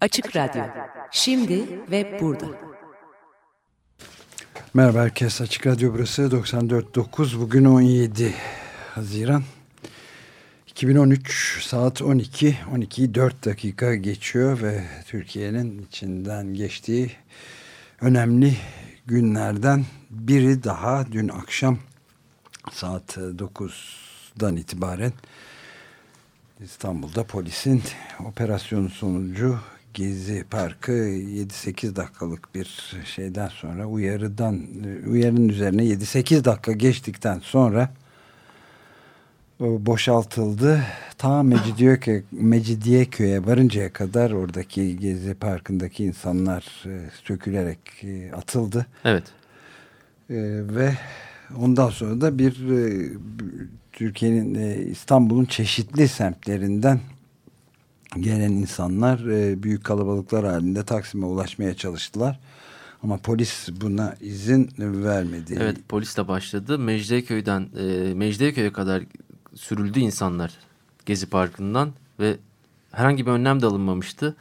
Açık Radyo, şimdi ve burada. Merhaba herkes, Açık Radyo burası. 94.9, bugün 17 Haziran. 2013 saat 12, 12'yi 4 dakika geçiyor ve Türkiye'nin içinden geçtiği önemli günlerden biri daha. Dün akşam saat 9'dan itibaren İstanbul'da polisin operasyonu sonucu Gezi Parkı 7-8 dakikalık bir şeyden sonra uyarıdan uyarının üzerine 7-8 dakika geçtikten sonra boşaltıldı. Ta Mecidiyeköy, Mecidiyeköy'e varıncaya kadar oradaki Gezi Parkı'ndaki insanlar e, sökülerek e, atıldı. Evet. E, ve ondan sonra da bir Türkiye'nin İstanbul'un çeşitli semtlerinden gelen insanlar büyük kalabalıklar halinde Taksim'e ulaşmaya çalıştılar. Ama polis buna izin vermedi. Evet polis de başladı. Mecidiyeköy'den e, kadar sürüldü insanlar Gezi Parkı'ndan ve herhangi bir önlem de alınmamıştı.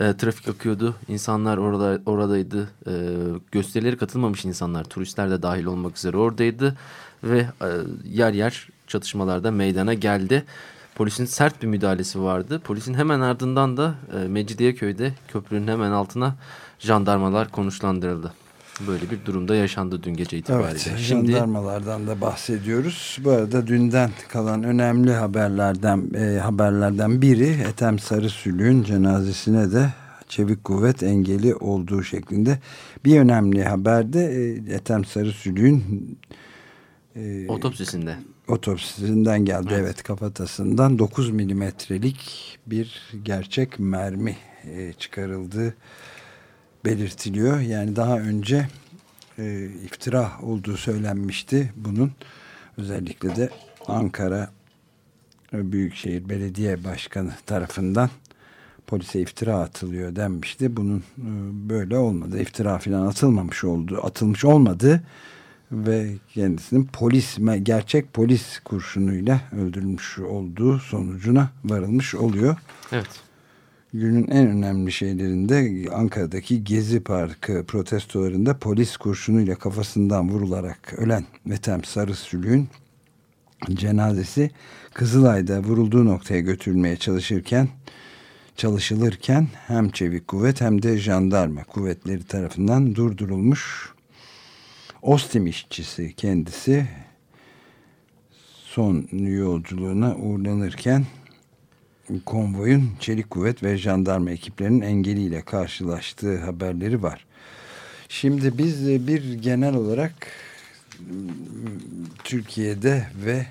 E, trafik akıyordu, insanlar orada oradaydı, e, gösterileri katılmamış insanlar, turistler de dahil olmak üzere oradaydı ve e, yer yer çatışmalarda meydana geldi. Polisin sert bir müdahalesi vardı. Polisin hemen ardından da e, Mecidiyeköy'de köprünün hemen altına jandarmalar konuşlandırıldı. Böyle bir durumda yaşandı dün gece itibariyle. Evet, Şimdi, jandarmalardan da bahsediyoruz. Bu arada dünden kalan önemli haberlerden e, haberlerden biri Ethem Sarısülü'nün cenazesine de çevik kuvvet engeli olduğu şeklinde. Bir önemli haberde e, Ethem Sarısülü'nün e, otopsisinde otopsisinden geldi evet, evet kafatasından 9 milimetrelik bir gerçek mermi e, çıkarıldı belirtiliyor. Yani daha önce e, iftira olduğu söylenmişti bunun. Özellikle de Ankara Büyükşehir Belediye Başkanı tarafından polise iftira atılıyor denmişti. Bunun e, böyle olmadı. İftira falan atılmamış oldu. Atılmış olmadı ve kendisinin polis gerçek polis kurşunuyla öldürülmüş olduğu sonucuna varılmış oluyor. Evet günün en önemli şeylerinde Ankara'daki Gezi Parkı protestolarında polis kurşunuyla kafasından vurularak ölen Metem Sarısülüğün cenazesi Kızılay'da vurulduğu noktaya götürülmeye çalışırken çalışılırken hem çevik kuvvet hem de jandarma kuvvetleri tarafından durdurulmuş. Ostim işçisi kendisi son yolculuğuna uğurlanırken konvoyun çelik kuvvet ve jandarma ekiplerinin engeliyle karşılaştığı haberleri var. Şimdi biz bir genel olarak Türkiye'de ve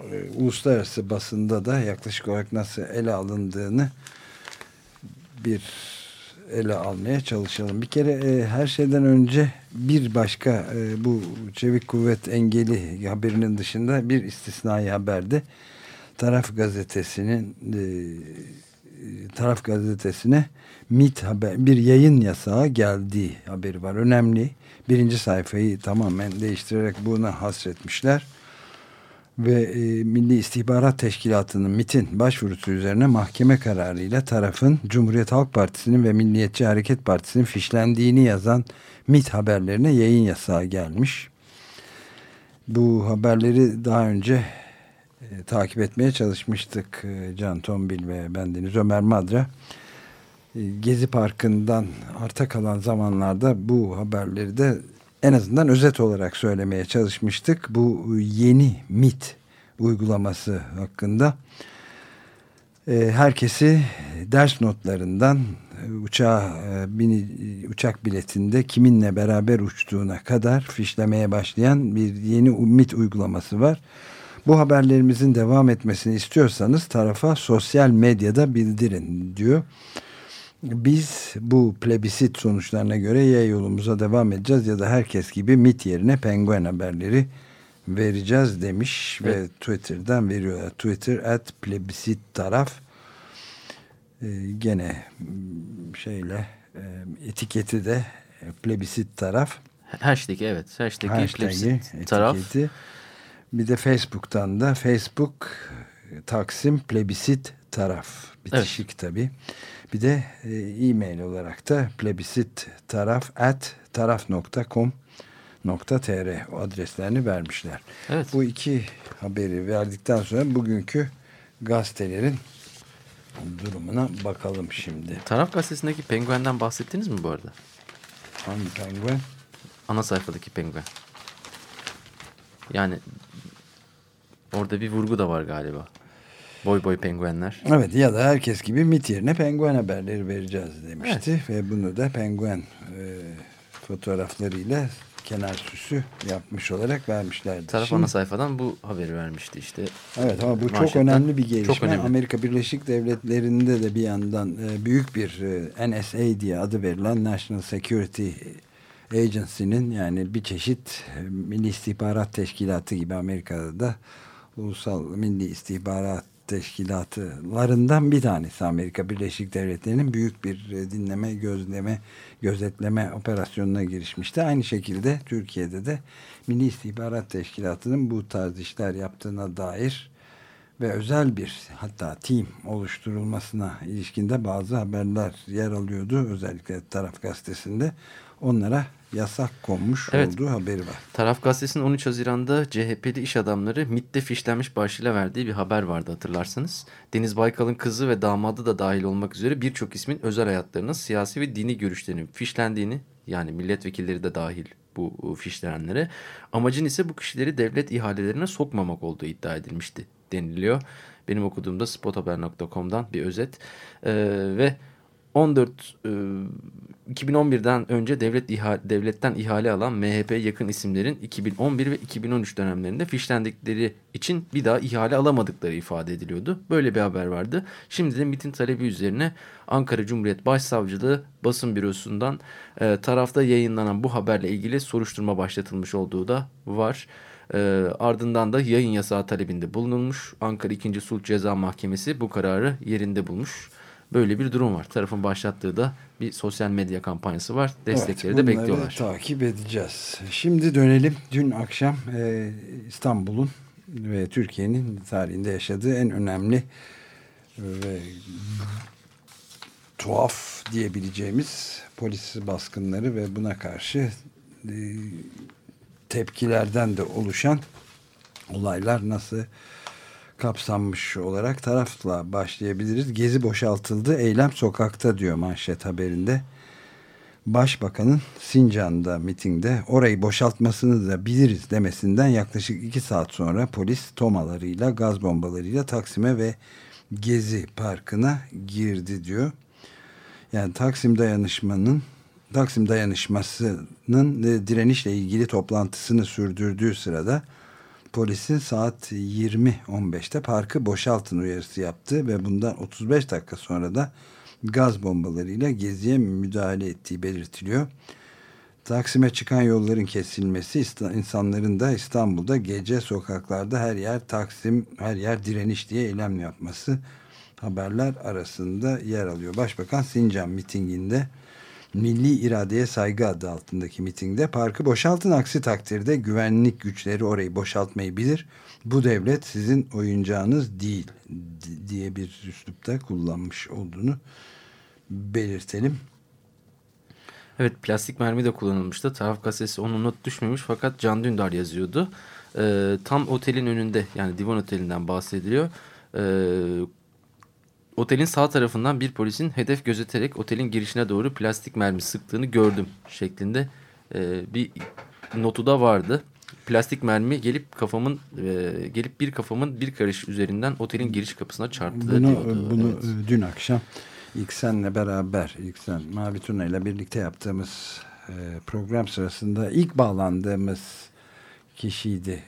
e, uluslararası basında da yaklaşık olarak nasıl ele alındığını bir ele almaya çalışalım. Bir kere e, her şeyden önce bir başka e, bu çevik kuvvet engeli haberinin dışında bir istisnai haberde Taraf gazetesinin e, Taraf gazetesine MIT haber bir yayın yasağı geldiği haberi var. Önemli. Birinci sayfayı tamamen değiştirerek buna hasretmişler. Ve e, Milli İstihbarat Teşkilatı'nın MIT'in başvurusu üzerine mahkeme kararıyla tarafın Cumhuriyet Halk Partisi'nin ve Milliyetçi Hareket Partisi'nin fişlendiğini yazan MIT haberlerine yayın yasağı gelmiş. Bu haberleri daha önce e, takip etmeye çalışmıştık e, Can Tombil ve bendeniz Ömer Madra. E, Gezi Parkı'ndan arta kalan zamanlarda bu haberleri de en azından özet olarak söylemeye çalışmıştık. Bu yeni MIT uygulaması hakkında herkesi ders notlarından uçağa bini, uçak biletinde kiminle beraber uçtuğuna kadar fişlemeye başlayan bir yeni MIT uygulaması var. Bu haberlerimizin devam etmesini istiyorsanız tarafa sosyal medyada bildirin diyor. Biz bu plebisit sonuçlarına göre ya yolumuza devam edeceğiz ya da herkes gibi MIT yerine penguen haberleri vereceğiz demiş evet. ve Twitter'dan veriyorlar. Twitter at plebisit taraf ee, gene şeyle e, etiketi de plebisit taraf. Hashtag evet. Hashtag'i, Hashtag'i plebisit taraf. Etiketi. Bir de Facebook'tan da Facebook Taksim Plebisit Taraf Bitişik evet. tabii. Bir de e, e-mail olarak da plebisit taraf at taraf.com.tr adreslerini vermişler. Evet. Bu iki haberi verdikten sonra bugünkü gazetelerin durumuna bakalım şimdi. Taraf gazetesindeki penguenden bahsettiniz mi bu arada? Hangi penguen? Ana sayfadaki penguen. Yani orada bir vurgu da var galiba. Boy boy penguenler. Evet ya da herkes gibi MIT yerine penguen haberleri vereceğiz demişti. Evet. Ve bunu da penguen e, fotoğraflarıyla kenar süsü yapmış olarak vermişlerdi. Taraf Şimdi, ana sayfadan bu haberi vermişti işte. Evet ama bu çok önemli bir gelişme. Çok önemli. Amerika Birleşik Devletleri'nde de bir yandan e, büyük bir e, NSA diye adı verilen National Security Agency'nin yani bir çeşit e, Milli İstihbarat Teşkilatı gibi Amerika'da da Ulusal Milli İstihbarat teşkilatlarından bir tanesi Amerika Birleşik Devletleri'nin büyük bir e, dinleme, gözleme, gözetleme operasyonuna girişmişti. Aynı şekilde Türkiye'de de Milli İstihbarat Teşkilatı'nın bu tarz işler yaptığına dair ve özel bir hatta team oluşturulmasına ilişkinde bazı haberler yer alıyordu. Özellikle Taraf Gazetesi'nde onlara yasak konmuş evet. olduğu haberi var. Taraf Gazetesi'nin 13 Haziran'da CHP'li iş adamları MIT'te fişlenmiş başlığıyla verdiği bir haber vardı hatırlarsanız. Deniz Baykal'ın kızı ve damadı da dahil olmak üzere birçok ismin özel hayatlarının siyasi ve dini görüşlerinin fişlendiğini yani milletvekilleri de dahil bu fişlenenlere amacın ise bu kişileri devlet ihalelerine sokmamak olduğu iddia edilmişti deniliyor. Benim okuduğumda spothaber.com'dan bir özet ee, ve 14 e, 2011'den önce devlet ihale, devletten ihale alan MHP yakın isimlerin 2011 ve 2013 dönemlerinde fişlendikleri için bir daha ihale alamadıkları ifade ediliyordu. Böyle bir haber vardı. Şimdi de MIT'in talebi üzerine Ankara Cumhuriyet Başsavcılığı basın bürosundan e, tarafta yayınlanan bu haberle ilgili soruşturma başlatılmış olduğu da var. E, ardından da yayın yasağı talebinde bulunulmuş. Ankara 2. Sulh Ceza Mahkemesi bu kararı yerinde bulmuş. Böyle bir durum var. Tarafın başlattığı da bir sosyal medya kampanyası var. Destekleri evet, de bekliyorlar. takip edeceğiz. Şimdi dönelim. Dün akşam e, İstanbul'un ve Türkiye'nin tarihinde yaşadığı en önemli ve tuhaf diyebileceğimiz polis baskınları ve buna karşı e, tepkilerden de oluşan olaylar nasıl kapsanmış olarak tarafla başlayabiliriz. Gezi boşaltıldı, eylem sokakta diyor manşet haberinde. Başbakanın Sincan'da mitingde orayı boşaltmasını da biliriz demesinden yaklaşık iki saat sonra polis tomalarıyla gaz bombalarıyla Taksim'e ve Gezi Parkı'na girdi diyor. Yani Taksim dayanışmanın Taksim dayanışmasının direnişle ilgili toplantısını sürdürdüğü sırada polisin saat 20.15'te parkı boşaltın uyarısı yaptı ve bundan 35 dakika sonra da gaz bombalarıyla geziye müdahale ettiği belirtiliyor. Taksim'e çıkan yolların kesilmesi, insanların da İstanbul'da gece sokaklarda her yer Taksim, her yer direniş diye eylem yapması haberler arasında yer alıyor. Başbakan Sincan mitinginde Milli İradeye Saygı adı altındaki mitingde parkı boşaltın aksi takdirde güvenlik güçleri orayı boşaltmayı bilir. Bu devlet sizin oyuncağınız değil diye bir üslupta kullanmış olduğunu belirtelim. Evet plastik mermi de kullanılmıştı. Taraf gazetesi onun not düşmemiş fakat Can Dündar yazıyordu. Ee, tam otelin önünde yani divan otelinden bahsediliyor. Ee, Otelin sağ tarafından bir polisin hedef gözeterek otelin girişine doğru plastik mermi sıktığını gördüm şeklinde e, bir notu da vardı. Plastik mermi gelip kafamın e, gelip bir kafamın bir karış üzerinden otelin giriş kapısına çarptı bunu, diyordu. Bunu evet. Dün akşam ilk senle beraber ilk sen Mavi Turna ile birlikte yaptığımız e, program sırasında ilk bağlandığımız kişiydi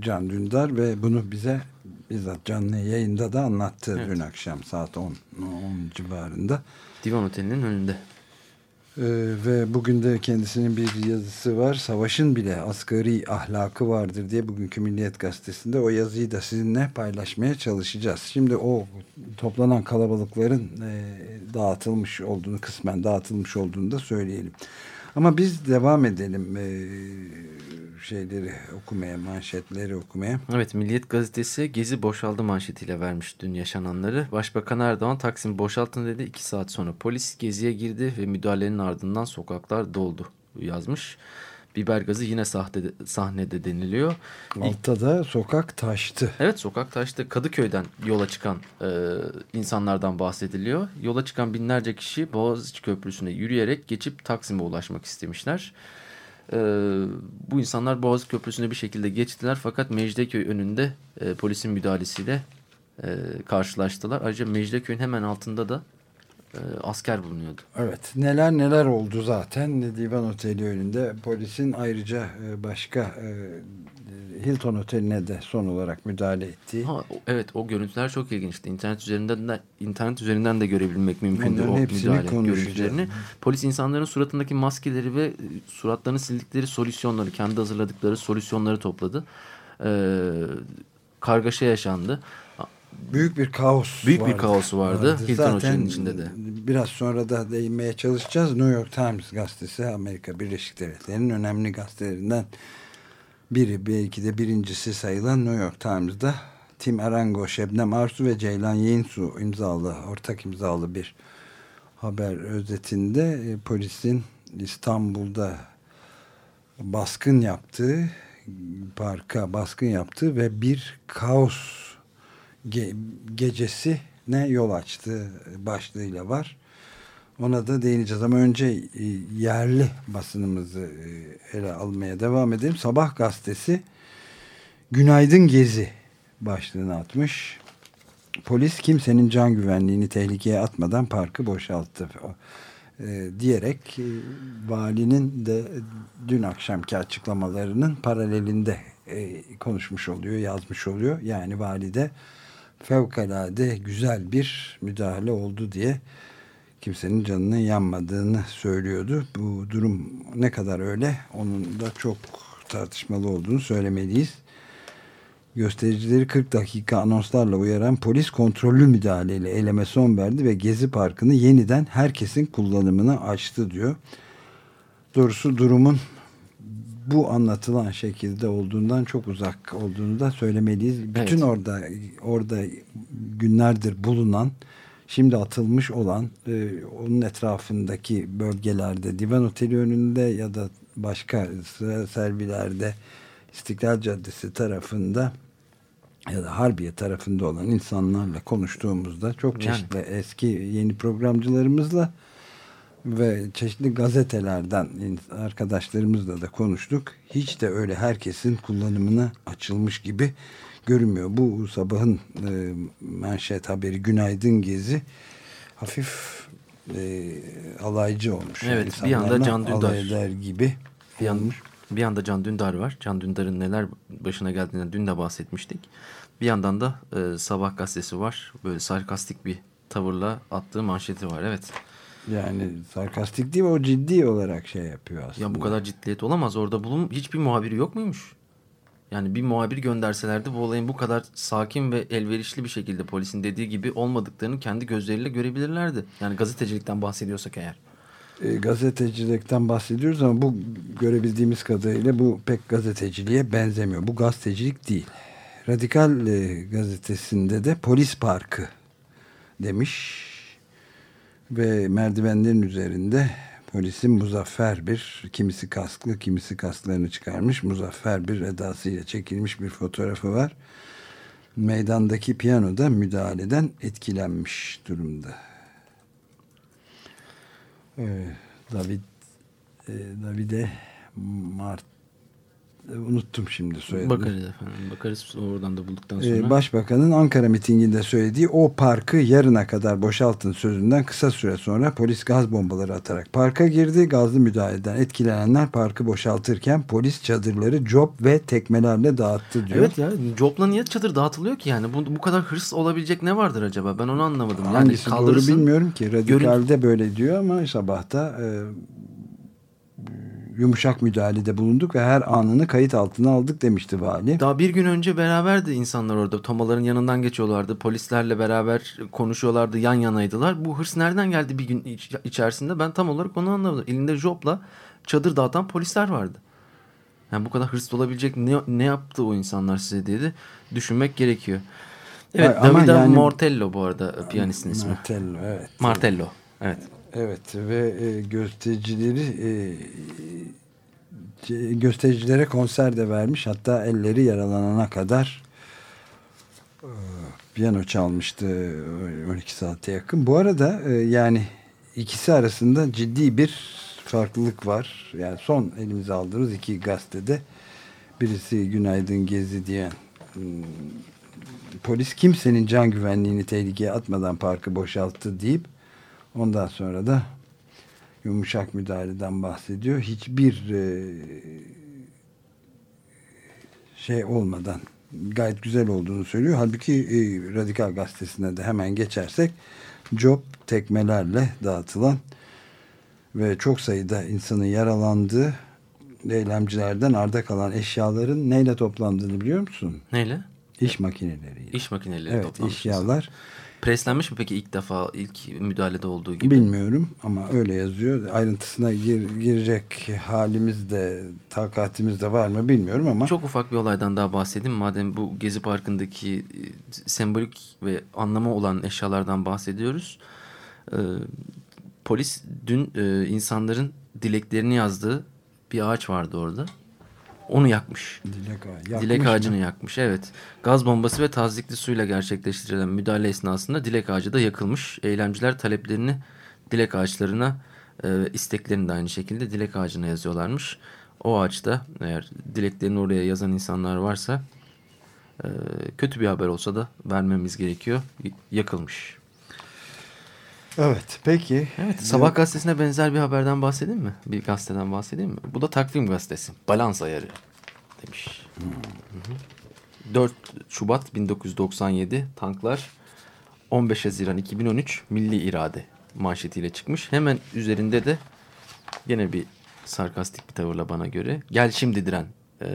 Can Dündar ve bunu bize bizzat canlı yayında da anlattı evet. dün akşam saat 10, 10 civarında. Divan Oteli'nin önünde. Ee, ve bugün de kendisinin bir yazısı var. Savaşın bile asgari ahlakı vardır diye bugünkü Milliyet Gazetesi'nde o yazıyı da sizinle paylaşmaya çalışacağız. Şimdi o toplanan kalabalıkların e, dağıtılmış olduğunu, kısmen dağıtılmış olduğunu da söyleyelim. Ama biz devam edelim. E, şeyleri okumaya, manşetleri okumaya. Evet Milliyet Gazetesi Gezi boşaldı manşetiyle vermiş dün yaşananları. Başbakan Erdoğan Taksim boşaltın dedi. iki saat sonra polis Gezi'ye girdi ve müdahalenin ardından sokaklar doldu yazmış. Biber gazı yine sahte, sahnede deniliyor. Altta da sokak taştı. Evet sokak taştı. Kadıköy'den yola çıkan e, insanlardan bahsediliyor. Yola çıkan binlerce kişi Boğaziçi Köprüsü'ne yürüyerek geçip Taksim'e ulaşmak istemişler. E, bu insanlar Boğaziçi Köprüsü'ne bir şekilde geçtiler fakat Mecidiyeköy önünde e, polisin müdahalesiyle e, karşılaştılar. Ayrıca Mecidiyeköy'ün hemen altında da e, asker bulunuyordu. Evet neler neler oldu zaten Divan Oteli önünde polisin ayrıca e, başka e, Hilton Oteli'ne de son olarak müdahale ettiği. Ha, evet o görüntüler çok ilginçti. İnternet üzerinden de internet üzerinden de görebilmek mümkündü Onların o müdahale görüntülerini. Polis insanların suratındaki maskeleri ve suratlarını sildikleri solüsyonları, kendi hazırladıkları solüsyonları topladı. Ee, kargaşa yaşandı. Büyük bir kaos Büyük vardı. bir kaosu vardı. Hilton Zaten içinde de. Biraz sonra da değinmeye çalışacağız. New York Times gazetesi Amerika Birleşik Devletleri'nin önemli gazetelerinden biri belki de birincisi sayılan New York Times'da Tim Arango, Şebnem Arsu ve Ceylan Yeğensu imzalı, ortak imzalı bir haber özetinde e, polisin İstanbul'da baskın yaptığı parka baskın yaptığı ve bir kaos ge gecesi ne yol açtı başlığıyla var. Ona da değineceğiz ama önce e, yerli basınımızı e, ele almaya devam edelim. Sabah gazetesi Günaydın Gezi başlığını atmış. Polis kimsenin can güvenliğini tehlikeye atmadan parkı boşalttı e, diyerek valinin de dün akşamki açıklamalarının paralelinde konuşmuş oluyor, yazmış oluyor. Yani valide fevkalade güzel bir müdahale oldu diye kimsenin canının yanmadığını söylüyordu. Bu durum ne kadar öyle onun da çok tartışmalı olduğunu söylemeliyiz. Göstericileri 40 dakika anonslarla uyaran polis kontrollü müdahaleyle eyleme son verdi ve Gezi Parkı'nı yeniden herkesin kullanımına açtı diyor. Doğrusu durumun bu anlatılan şekilde olduğundan çok uzak olduğunu da söylemeliyiz. Bütün Evet. orada orada günlerdir bulunan şimdi atılmış olan e, onun etrafındaki bölgelerde Divan Oteli önünde ya da başka servilerde İstiklal Caddesi tarafında ya da Harbiye tarafında olan insanlarla konuştuğumuzda çok Yani. çeşitli eski yeni programcılarımızla ve çeşitli gazetelerden arkadaşlarımızla da konuştuk. Hiç de öyle herkesin kullanımına açılmış gibi görünmüyor. Bu sabahın e, manşet haberi Günaydın Gezi hafif e, alaycı olmuş. Evet, bir anda Can Dündar. eder gibi Bir, olmuş. bir yanda Can Dündar var. Can Dündar'ın neler başına geldiğinden dün de bahsetmiştik. Bir yandan da e, Sabah gazetesi var. Böyle sarkastik bir tavırla attığı manşeti var. Evet. Yani sarkastik değil o ciddi olarak şey yapıyor aslında. Ya bu kadar ciddiyet olamaz. Orada bulun hiçbir muhabiri yok muymuş? Yani bir muhabir gönderselerdi bu olayın bu kadar sakin ve elverişli bir şekilde polisin dediği gibi olmadıklarını kendi gözleriyle görebilirlerdi. Yani gazetecilikten bahsediyorsak eğer. e, gazetecilikten bahsediyoruz ama bu görebildiğimiz kadarıyla bu pek gazeteciliğe benzemiyor. Bu gazetecilik değil. Radikal e, gazetesinde de polis parkı demiş ve merdivenlerin üzerinde polisin muzaffer bir kimisi kasklı kimisi kasklarını çıkarmış muzaffer bir edasıyla çekilmiş bir fotoğrafı var. Meydandaki piyanoda müdahaleden etkilenmiş durumda. Ee, David e, Davide Mart unuttum şimdi soyadını. Bakarız efendim. Bakarız oradan da bulduktan sonra. Ee, Başbakanın Ankara mitinginde söylediği o parkı yarına kadar boşaltın sözünden kısa süre sonra polis gaz bombaları atarak parka girdi. Gazlı müdahaleden etkilenenler parkı boşaltırken polis çadırları cop ve tekmelerle dağıttı diyor. Evet ya Job'la niye çadır dağıtılıyor ki yani bu, bu kadar hırs olabilecek ne vardır acaba ben onu anlamadım. Yani Hangisi doğru kaldırırsın, bilmiyorum ki. Radikal'de böyle diyor ama sabahta e, yumuşak müdahalede bulunduk ve her anını kayıt altına aldık demişti vali. Daha bir gün önce beraberdi insanlar orada. Tomaların yanından geçiyorlardı. Polislerle beraber konuşuyorlardı. Yan yanaydılar. Bu hırs nereden geldi bir gün iç- içerisinde? Ben tam olarak onu anlamadım. Elinde jopla çadır dağıtan polisler vardı. Yani bu kadar hırslı olabilecek ne, ne yaptı o insanlar size diye de düşünmek gerekiyor. Evet Davida yani- Mortello bu arada piyanistin ismi. Martello evet. Martello. Evet. Evet ve e, göstericileri e, e, göstericilere konser de vermiş. Hatta elleri yaralanana kadar e, piyano çalmıştı e, 12 saate yakın. Bu arada e, yani ikisi arasında ciddi bir farklılık var. Yani son elimize aldığımız iki gazetede birisi Günaydın Gezi diyen hmm, polis kimsenin can güvenliğini tehlikeye atmadan parkı boşalttı deyip ondan sonra da yumuşak müdahaleden bahsediyor. Hiçbir e, şey olmadan gayet güzel olduğunu söylüyor. Halbuki e, Radikal Gazetesi'ne de hemen geçersek job tekmelerle dağıtılan ve çok sayıda insanın yaralandığı eylemcilerden arda kalan eşyaların neyle toplandığını biliyor musun? Neyle? İş makineleriyle. İş makineleri Evet toplanmış. eşyalar. Preslenmiş mi peki ilk defa ilk müdahalede olduğu gibi? Bilmiyorum ama öyle yazıyor. Ayrıntısına gir- girecek halimiz de takatimiz de var mı bilmiyorum ama Çok ufak bir olaydan daha bahsedeyim. Madem bu Gezi Parkı'ndaki e, sembolik ve anlamı olan eşyalardan bahsediyoruz. Ee, polis dün e, insanların dileklerini yazdığı bir ağaç vardı orada. Onu yakmış. dilek, ağa- yakmış dilek mı? ağacını yakmış evet. Gaz bombası ve tazikli suyla gerçekleştirilen müdahale esnasında dilek ağacı da yakılmış. Eylemciler taleplerini dilek ağaçlarına e, isteklerini de aynı şekilde dilek ağacına yazıyorlarmış. O ağaçta eğer dileklerini oraya yazan insanlar varsa e, kötü bir haber olsa da vermemiz gerekiyor. Yakılmış. Evet peki. Evet, Sabah gazetesine benzer bir haberden bahsedeyim mi? Bir gazeteden bahsedeyim mi? Bu da takvim gazetesi. Balans ayarı demiş. Hı hı. 4 Şubat 1997 tanklar 15 Haziran 2013 milli irade manşetiyle çıkmış. Hemen üzerinde de yine bir sarkastik bir tavırla bana göre gel şimdi diren e,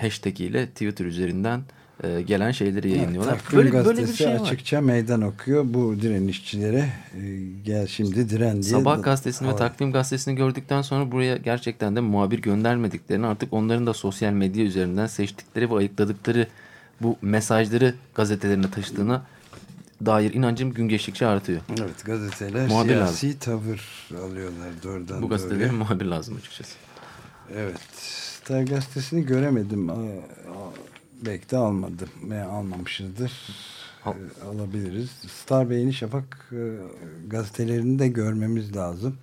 hashtag ile Twitter üzerinden e, gelen şeyleri yayınlıyorlar. Takvim böyle, böyle bir şey var. açıkça meydan okuyor. Bu direnişçilere e, gel şimdi diren diye. Sabah gazetesini ve Evet. takvim gazetesini gördükten sonra buraya gerçekten de muhabir göndermediklerini artık onların da sosyal medya üzerinden seçtikleri ve ayıkladıkları bu mesajları gazetelerine taşıdığına dair inancım gün geçtikçe artıyor. Evet gazeteler Muhabir siyasi tavır alıyorlar doğrudan Bu gazetelere doğruya. muhabir lazım açıkçası. Evet. Star gazetesini göremedim. Aa, aa, Belki de almadım. Veya almamışızdır. Al. Ee, alabiliriz. Star ve Yeni Şafak e, gazetelerini de görmemiz lazım.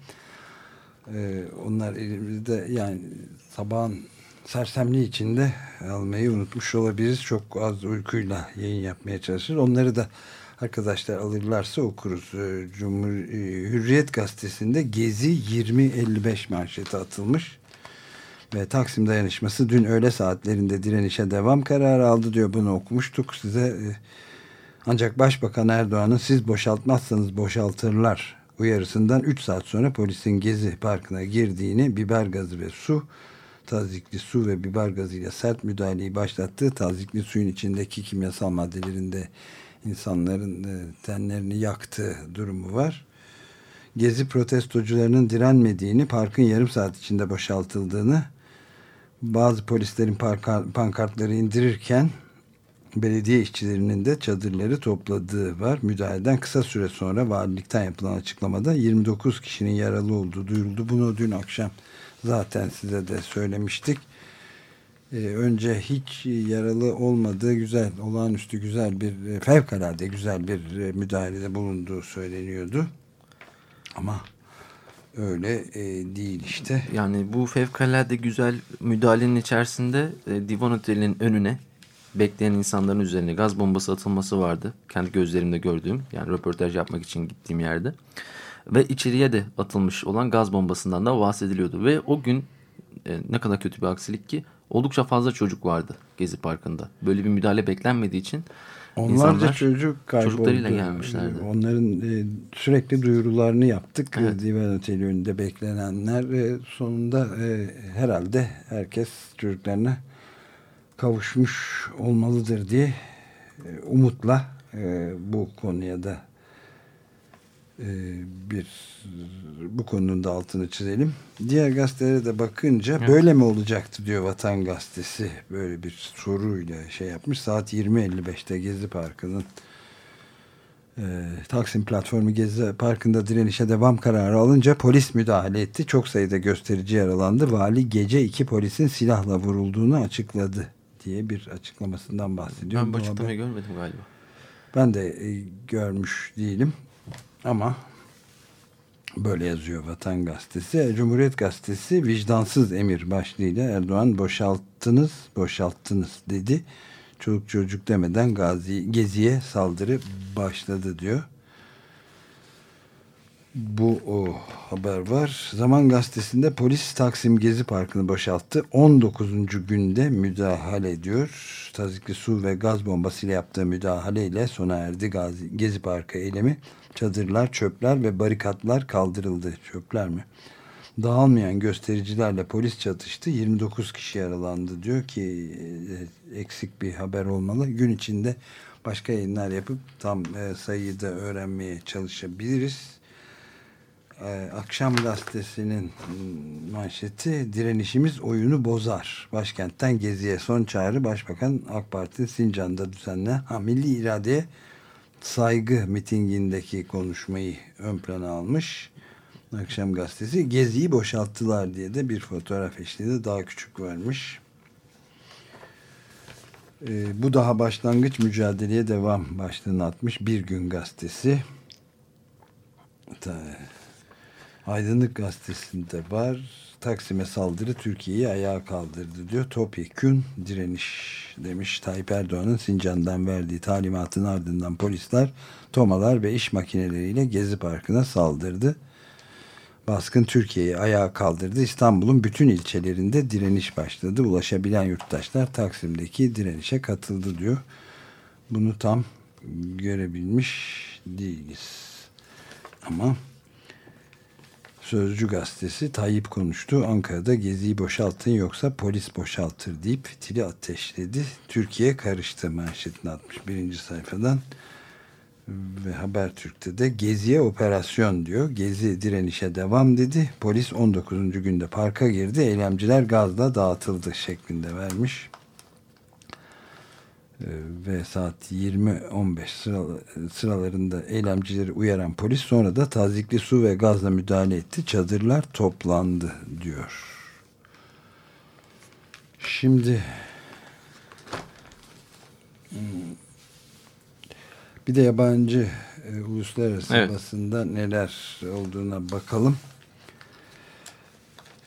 Ee, onlar elimizde yani sabahın sersemliği içinde almayı unutmuş olabiliriz. Çok az uykuyla yayın yapmaya çalışır. Onları da arkadaşlar alırlarsa okuruz. Ee, Cumhur e, Hürriyet gazetesinde Gezi 2055 manşeti atılmış. Ve Taksim dayanışması dün öğle saatlerinde direnişe devam kararı aldı diyor. Bunu okumuştuk size. Ee, Ancak Başbakan Erdoğan'ın siz boşaltmazsanız boşaltırlar uyarısından 3 saat sonra polisin Gezi Parkı'na girdiğini, biber gazı ve su, tazikli su ve biber gazıyla sert müdahaleyi başlattığı tazikli suyun içindeki kimyasal maddelerinde insanların e, tenlerini yaktığı durumu var. Gezi protestocularının direnmediğini, parkın yarım saat içinde boşaltıldığını, bazı polislerin pankartları indirirken belediye işçilerinin de çadırları topladığı var. Müdahaleden kısa süre sonra valilikten yapılan açıklamada 29 kişinin yaralı olduğu duyuruldu. Bunu dün akşam zaten size de söylemiştik. Ee, önce hiç yaralı olmadığı güzel, olağanüstü güzel bir, e, fevkalade güzel bir e, müdahalede bulunduğu söyleniyordu. Ama öyle e, değil işte. Yani bu fevkalade güzel müdahalenin içerisinde e, Divan Oteli'nin önüne bekleyen insanların üzerine gaz bombası atılması vardı. Kendi gözlerimde gördüğüm yani röportaj yapmak için gittiğim yerde. Ve içeriye de atılmış olan gaz bombasından da bahsediliyordu. Ve o gün e, ne kadar kötü bir aksilik ki oldukça fazla çocuk vardı Gezi Parkı'nda. Böyle bir müdahale beklenmediği için Onlarca insanlar çocuk kayboldu. çocuklarıyla gelmişlerdi. Onların e, sürekli duyurularını yaptık. Evet. Divan Oteli önünde beklenenler e, sonunda e, herhalde herkes çocuklarına kavuşmuş olmalıdır diye e, umutla e, bu konuya da Ee, bir bu konunun da altını çizelim. Diğer gazetelere de bakınca evet. böyle mi olacaktı diyor Vatan Gazetesi. Böyle bir soruyla şey yapmış. Saat 20.55'te Gezi Parkı'nın e, Taksim Platformu Gezi Parkı'nda direnişe devam kararı alınca polis müdahale etti. Çok sayıda gösterici yaralandı. Vali gece iki polisin silahla vurulduğunu açıkladı diye bir açıklamasından bahsediyor. Ben bu açıklamayı görmedim galiba. Ben de e, görmüş değilim. Ama böyle yazıyor Vatan Gazetesi. Cumhuriyet Gazetesi vicdansız emir başlığıyla Erdoğan boşalttınız, boşalttınız dedi. Çocuk çocuk demeden Gazi, Gezi'ye saldırı başladı diyor. Bu o haber var. Zaman gazetesinde polis Taksim Gezi Parkı'nı boşalttı. 19. günde müdahale ediyor. Tazikli su ve gaz bombasıyla yaptığı müdahaleyle sona erdi Gazi, Gezi Parkı eylemi. Çadırlar, çöpler ve barikatlar kaldırıldı. Çöpler mi? Dağılmayan göstericilerle polis çatıştı. 29 kişi yaralandı diyor ki e, eksik bir haber olmalı. Gün içinde başka yayınlar yapıp tam e, sayıyı da öğrenmeye çalışabiliriz. E, Akşam gazetesinin manşeti direnişimiz oyunu bozar. Başkentten Gezi'ye son çağrı Başbakan AK Parti Sincan'da düzenle ha, milli iradeye saygı mitingindeki konuşmayı ön plana almış. Akşam gazetesi Gezi'yi boşalttılar diye de bir fotoğraf eşliğinde daha küçük vermiş. Ee, bu daha başlangıç mücadeleye devam başlığını atmış Bir Gün Gazetesi. Aydınlık Gazetesi'nde var. Taksim'e saldırı Türkiye'yi ayağa kaldırdı diyor. Topyekün direniş demiş Tayyip Erdoğan'ın Sincan'dan verdiği talimatın ardından polisler tomalar ve iş makineleriyle Gezi Parkı'na saldırdı. Baskın Türkiye'yi ayağa kaldırdı. İstanbul'un bütün ilçelerinde direniş başladı. Ulaşabilen yurttaşlar Taksim'deki direnişe katıldı diyor. Bunu tam görebilmiş değiliz. Ama Sözcü gazetesi Tayyip konuştu. Ankara'da geziyi boşaltın yoksa polis boşaltır deyip fitili ateşledi. Türkiye karıştı manşetini atmış birinci sayfadan. Ve Habertürk'te de geziye operasyon diyor. Gezi direnişe devam dedi. Polis 19. günde parka girdi. Eylemciler gazla dağıtıldı şeklinde vermiş. Ee, ve saat 20-15 sıralarında eylemcileri uyaran polis sonra da tazikli su ve gazla müdahale etti. Çadırlar toplandı diyor. Şimdi hmm, bir de yabancı e, uluslararası evet. basında neler olduğuna bakalım.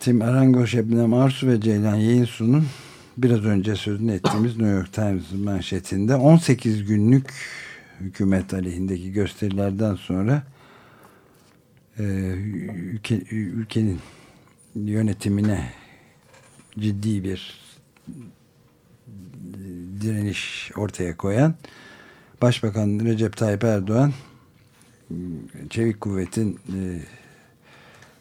Tim Arango, Şebnem Arsu ve Ceylan Yayınsu'nun biraz önce sözünü ettiğimiz New York Times manşetinde 18 günlük hükümet aleyhindeki gösterilerden sonra e, ülke, ülkenin yönetimine ciddi bir direniş ortaya koyan Başbakan Recep Tayyip Erdoğan Çevik Kuvvet'in e,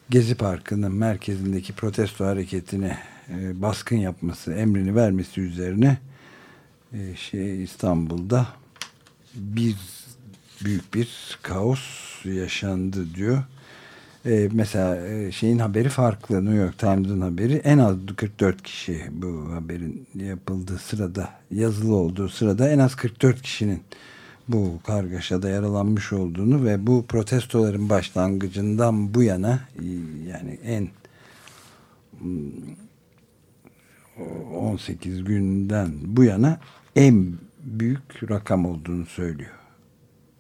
Gezi Parkı'nın merkezindeki protesto hareketine e, baskın yapması, emrini vermesi üzerine e, şey İstanbul'da bir büyük bir kaos yaşandı diyor. E, mesela e, şeyin haberi farklı. New York Times'ın haberi en az 44 kişi bu haberin yapıldığı sırada yazılı olduğu sırada en az 44 kişinin bu kargaşada yaralanmış olduğunu ve bu protestoların başlangıcından bu yana yani en 18 günden bu yana en büyük rakam olduğunu söylüyor.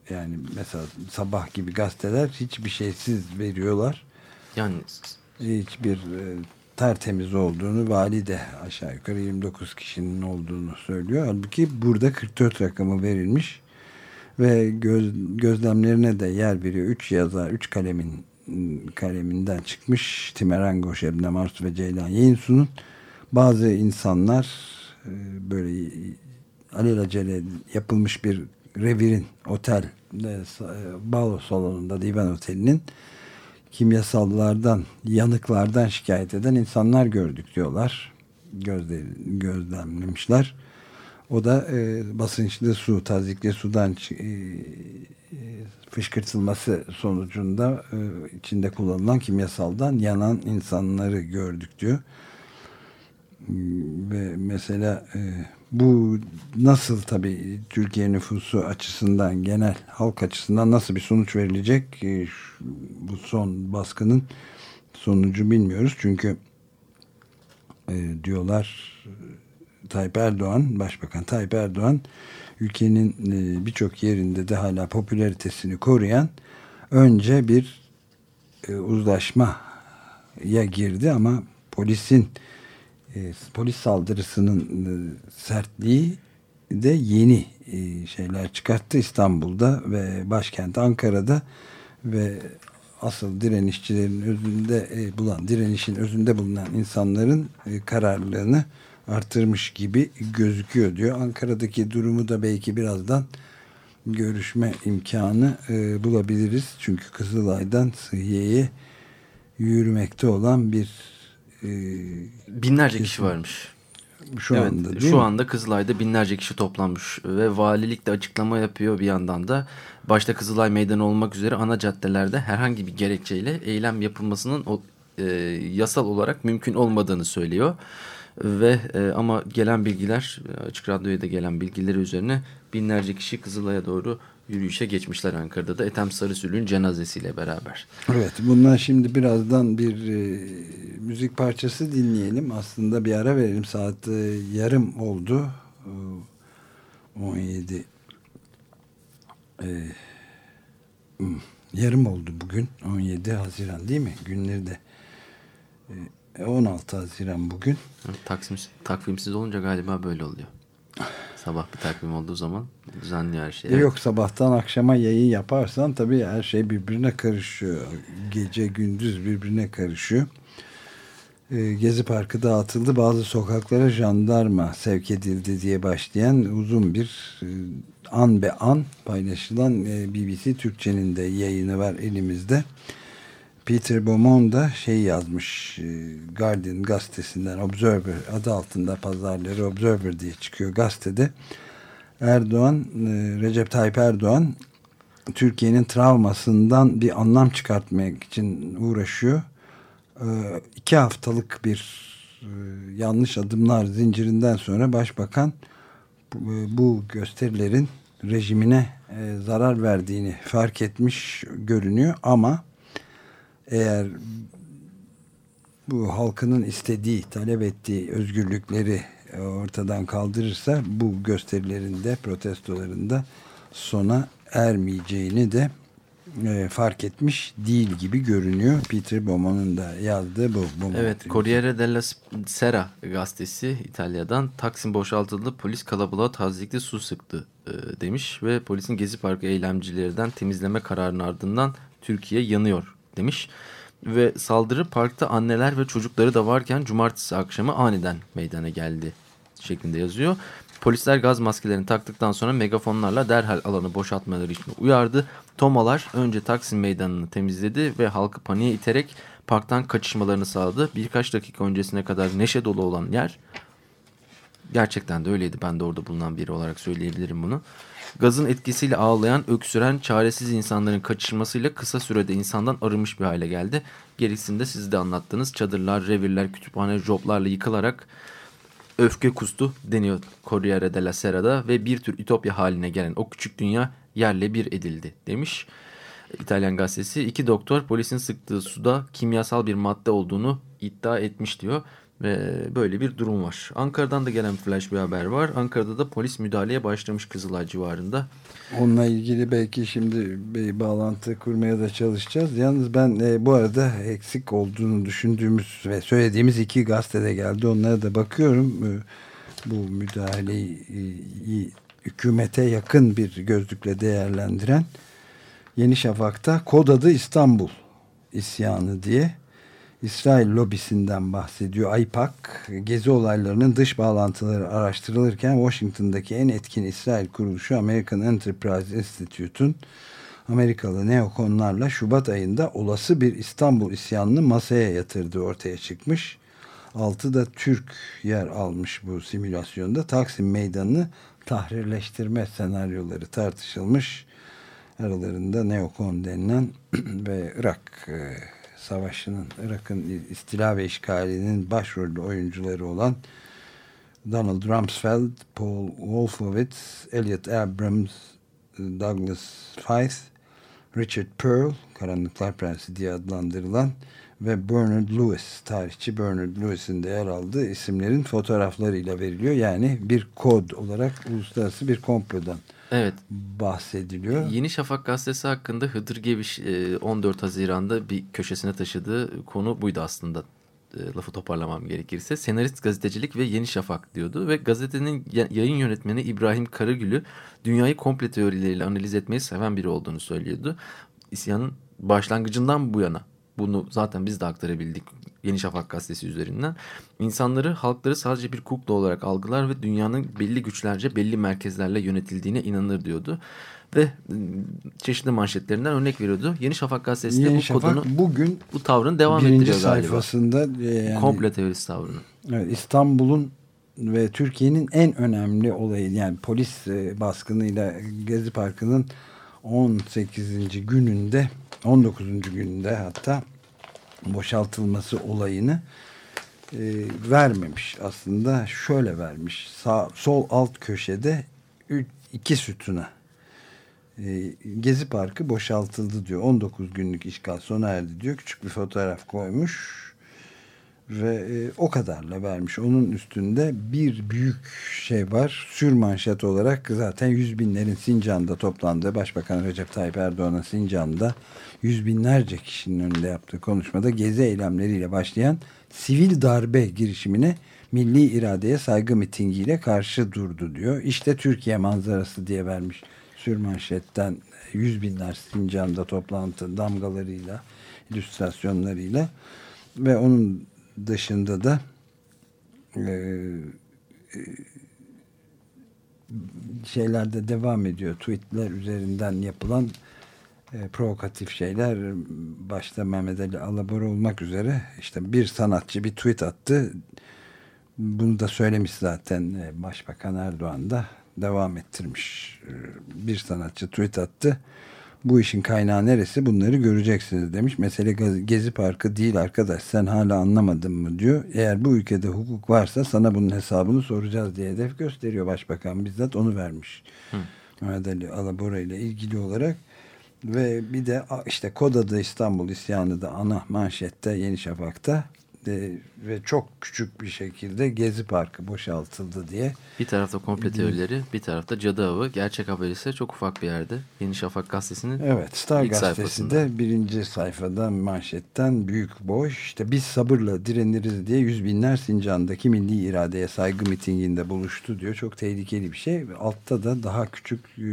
Yani mesela sabah gibi gazeteler hiçbir şeysiz veriyorlar. Yani hiçbir e, tertemiz olduğunu vali de aşağı yukarı 29 kişinin olduğunu söylüyor. Halbuki burada 44 rakamı verilmiş ve göz, gözlemlerine de yer veriyor. Üç yazar, üç kalemin kaleminden çıkmış Timerango, Şebnem Arsu ve Ceylan Yayınsu'nun bazı insanlar e, böyle alelacele yapılmış bir revirin otel e, balo salonunda divan otelinin kimyasallardan yanıklardan şikayet eden insanlar gördük diyorlar gözle, gözlemlemişler O da e, basınçlı su, tazikli sudan e, fışkırtılması sonucunda e, içinde kullanılan kimyasaldan yanan insanları gördük diyor. Ve mesela e, bu nasıl tabii Türkiye nüfusu açısından genel halk açısından nasıl bir sonuç verilecek? E, bu son baskının sonucu bilmiyoruz. Çünkü e, diyorlar Tayyip Erdoğan Başbakan Tayyip Erdoğan ülkenin birçok yerinde de hala popülaritesini koruyan önce bir uzlaşmaya girdi ama polisin polis saldırısının e, sertliği de yeni e, şeyler çıkarttı İstanbul'da ve başkent Ankara'da ve asıl direnişçilerin özünde e, bulan direnişin özünde bulunan insanların e, kararlılığını artırmış gibi gözüküyor diyor. Ankara'daki durumu da belki birazdan görüşme imkanı e, bulabiliriz. Çünkü Kızılay'dan Sıhhiye'ye yürümekte olan bir e, binlerce kesin. kişi varmış. Şu evet, anda değil Şu mi? anda Kızılay'da binlerce kişi toplanmış ve valilik de açıklama yapıyor bir yandan da. Başta Kızılay Meydanı olmak üzere ana caddelerde herhangi bir gerekçeyle eylem yapılmasının o, e, yasal olarak mümkün olmadığını söylüyor. Ve e, ama gelen bilgiler açık radyoya da gelen bilgileri üzerine binlerce kişi Kızılay'a doğru yürüyüşe geçmişler Ankara'da da Ethem Sarısül'ün cenazesiyle beraber. Evet bundan şimdi birazdan bir e, müzik parçası dinleyelim. Aslında bir ara verelim. Saat e, yarım oldu. E, 17 e, yarım oldu bugün. 17 Haziran değil mi? Günleri de e, 16 Haziran bugün. Taksim, takvimsiz olunca galiba böyle oluyor. Sabah bir takvim olduğu zaman düzenliyor her şeyi. Yok sabahtan akşama yayın yaparsan tabii her şey birbirine karışıyor. Gece gündüz birbirine karışıyor. E, Gezi Parkı dağıtıldı. Bazı sokaklara jandarma sevk edildi diye başlayan uzun bir e, an be an paylaşılan e, BBC Türkçe'nin de yayını var elimizde. Peter Beaumont da şey yazmış Guardian gazetesinden Observer adı altında pazarları Observer diye çıkıyor gazetede. Erdoğan, Recep Tayyip Erdoğan Türkiye'nin travmasından bir anlam çıkartmak için uğraşıyor. iki haftalık bir yanlış adımlar zincirinden sonra başbakan bu gösterilerin rejimine zarar verdiğini fark etmiş görünüyor ama eğer bu halkının istediği, talep ettiği özgürlükleri ortadan kaldırırsa bu gösterilerinde, protestolarında sona ermeyeceğini de e, fark etmiş değil gibi görünüyor. Peter Bomo'nun da yazdığı bu. Bomo evet, Corriere della Sera gazetesi İtalya'dan Taksim boşaltıldı, polis kalabalığa tazikli su sıktı e, demiş ve polisin Gezi Parkı eylemcilerinden temizleme kararının ardından Türkiye yanıyor demiş. Ve saldırı parkta anneler ve çocukları da varken cumartesi akşamı aniden meydana geldi şeklinde yazıyor. Polisler gaz maskelerini taktıktan sonra megafonlarla derhal alanı boşaltmaları için uyardı. Tomalar önce Taksim meydanını temizledi ve halkı paniğe iterek parktan kaçışmalarını sağladı. Birkaç dakika öncesine kadar neşe dolu olan yer gerçekten de öyleydi. Ben de orada bulunan biri olarak söyleyebilirim bunu. Gazın etkisiyle ağlayan, öksüren, çaresiz insanların kaçışmasıyla kısa sürede insandan arınmış bir hale geldi. Gerisinde siz de anlattığınız çadırlar, revirler, kütüphane, joblarla yıkılarak öfke kustu deniyor Corriere della Sera'da ve bir tür ütopya haline gelen o küçük dünya yerle bir edildi demiş. İtalyan gazetesi iki doktor polisin sıktığı suda kimyasal bir madde olduğunu iddia etmiş diyor. Böyle bir durum var. Ankara'dan da gelen flash bir haber var. Ankara'da da polis müdahaleye başlamış Kızılay civarında. Onunla ilgili belki şimdi bir bağlantı kurmaya da çalışacağız. Yalnız ben e, bu arada eksik olduğunu düşündüğümüz ve söylediğimiz iki gazetede geldi. Onlara da bakıyorum. E, bu müdahaleyi e, hükümete yakın bir gözlükle değerlendiren Yeni Şafak'ta kod adı İstanbul isyanı diye İsrail lobisinden bahsediyor. AIPAK, gezi olaylarının dış bağlantıları araştırılırken Washington'daki en etkin İsrail kuruluşu American Enterprise Institute'un Amerikalı neokonlarla Şubat ayında olası bir İstanbul isyanını masaya yatırdığı ortaya çıkmış. altı da Türk yer almış bu simülasyonda. Taksim Meydanı'nı tahrirleştirme senaryoları tartışılmış. Aralarında Neokon denilen ve Irak e, Savaşı'nın, Irak'ın istila ve işgalinin başrolü oyuncuları olan Donald Rumsfeld, Paul Wolfowitz, Elliot Abrams, Douglas Feith, Richard Pearl, Karanlıklar Prensi diye adlandırılan ve Bernard Lewis, tarihçi Bernard Lewis'in de yer aldığı isimlerin fotoğraflarıyla veriliyor. Yani bir kod olarak uluslararası bir komplodan evet. bahsediliyor. Yeni Şafak gazetesi hakkında Hıdır Geviş 14 e, Haziran'da bir köşesine taşıdığı konu buydu aslında e, lafı toparlamam gerekirse senarist gazetecilik ve Yeni Şafak diyordu ve gazetenin yayın yönetmeni İbrahim Karagül'ü dünyayı komple teorileriyle analiz etmeyi seven biri olduğunu söylüyordu. İsyanın başlangıcından bu yana bunu zaten biz de aktarabildik Yeni Şafak gazetesi üzerinden. İnsanları, halkları sadece bir kukla olarak algılar ve dünyanın belli güçlerce, belli merkezlerle yönetildiğine inanır diyordu. Ve ıı, çeşitli manşetlerinden örnek veriyordu. Yeni Şafak gazetesi Yeni bu Şafak kodunu, bugün bu tavrını devam ettiriyor galiba. sayfasında e, yani, komple teorist tavrını. Evet, İstanbul'un ve Türkiye'nin en önemli olayı yani polis e, baskınıyla Gezi Parkı'nın 18. gününde 19. gününde hatta boşaltılması olayını e, vermemiş. Aslında şöyle vermiş. Sağ, sol alt köşede üç, iki sütuna e, Gezi Parkı boşaltıldı diyor. 19 günlük işgal sona erdi diyor. Küçük bir fotoğraf koymuş ve e, o kadarla vermiş. Onun üstünde bir büyük şey var. Sür manşet olarak zaten yüz binlerin Sincan'da toplandığı Başbakan Recep Tayyip Erdoğan'ın Sincan'da yüz binlerce kişinin önünde yaptığı konuşmada gezi eylemleriyle başlayan sivil darbe girişimine milli iradeye saygı mitingiyle karşı durdu diyor. İşte Türkiye manzarası diye vermiş sür manşetten yüz binler Sincan'da toplantı damgalarıyla illüstrasyonlarıyla ve onun dışında da e, e, şeylerde devam ediyor. Tweetler üzerinden yapılan e, provokatif şeyler başta Mehmet Ali Alabor olmak üzere işte bir sanatçı bir tweet attı. Bunu da söylemiş zaten e, Başbakan Erdoğan da devam ettirmiş. E, bir sanatçı tweet attı bu işin kaynağı neresi bunları göreceksiniz demiş. Mesele Gezi Parkı değil arkadaş sen hala anlamadın mı diyor. Eğer bu ülkede hukuk varsa sana bunun hesabını soracağız diye hedef gösteriyor başbakan. Bizzat onu vermiş. Hı. Mehmet Ali Alabora ile ilgili olarak. Ve bir de işte Kod adı İstanbul isyanı da ana manşette Yeni Şafak'ta e, ve çok küçük bir şekilde Gezi Parkı boşaltıldı diye. Bir tarafta komple teorileri, bir tarafta cadı avı. Gerçek haber ise çok ufak bir yerde. Yeni Şafak gazetesinin Evet, Star gazetesi de birinci sayfada manşetten büyük boş. İşte biz sabırla direniriz diye yüz binler Sincan'daki milli iradeye saygı mitinginde buluştu diyor. Çok tehlikeli bir şey. Altta da daha küçük e,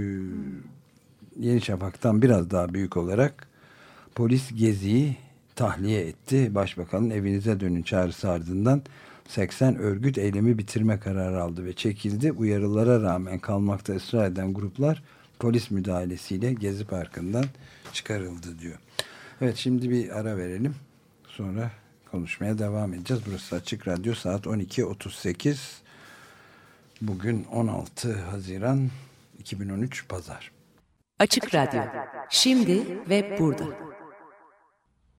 Yeni Şafak'tan biraz daha büyük olarak polis geziyi tahliye etti. Başbakanın evinize dönün çağrısı ardından 80 örgüt eylemi bitirme kararı aldı ve çekildi. Uyarılara rağmen kalmakta ısrar eden gruplar polis müdahalesiyle Gezi Parkı'ndan çıkarıldı diyor. Evet şimdi bir ara verelim. Sonra konuşmaya devam edeceğiz. Burası Açık Radyo saat 12.38. Bugün 16 Haziran 2013 Pazar. Açık Radyo. Şimdi ve burada.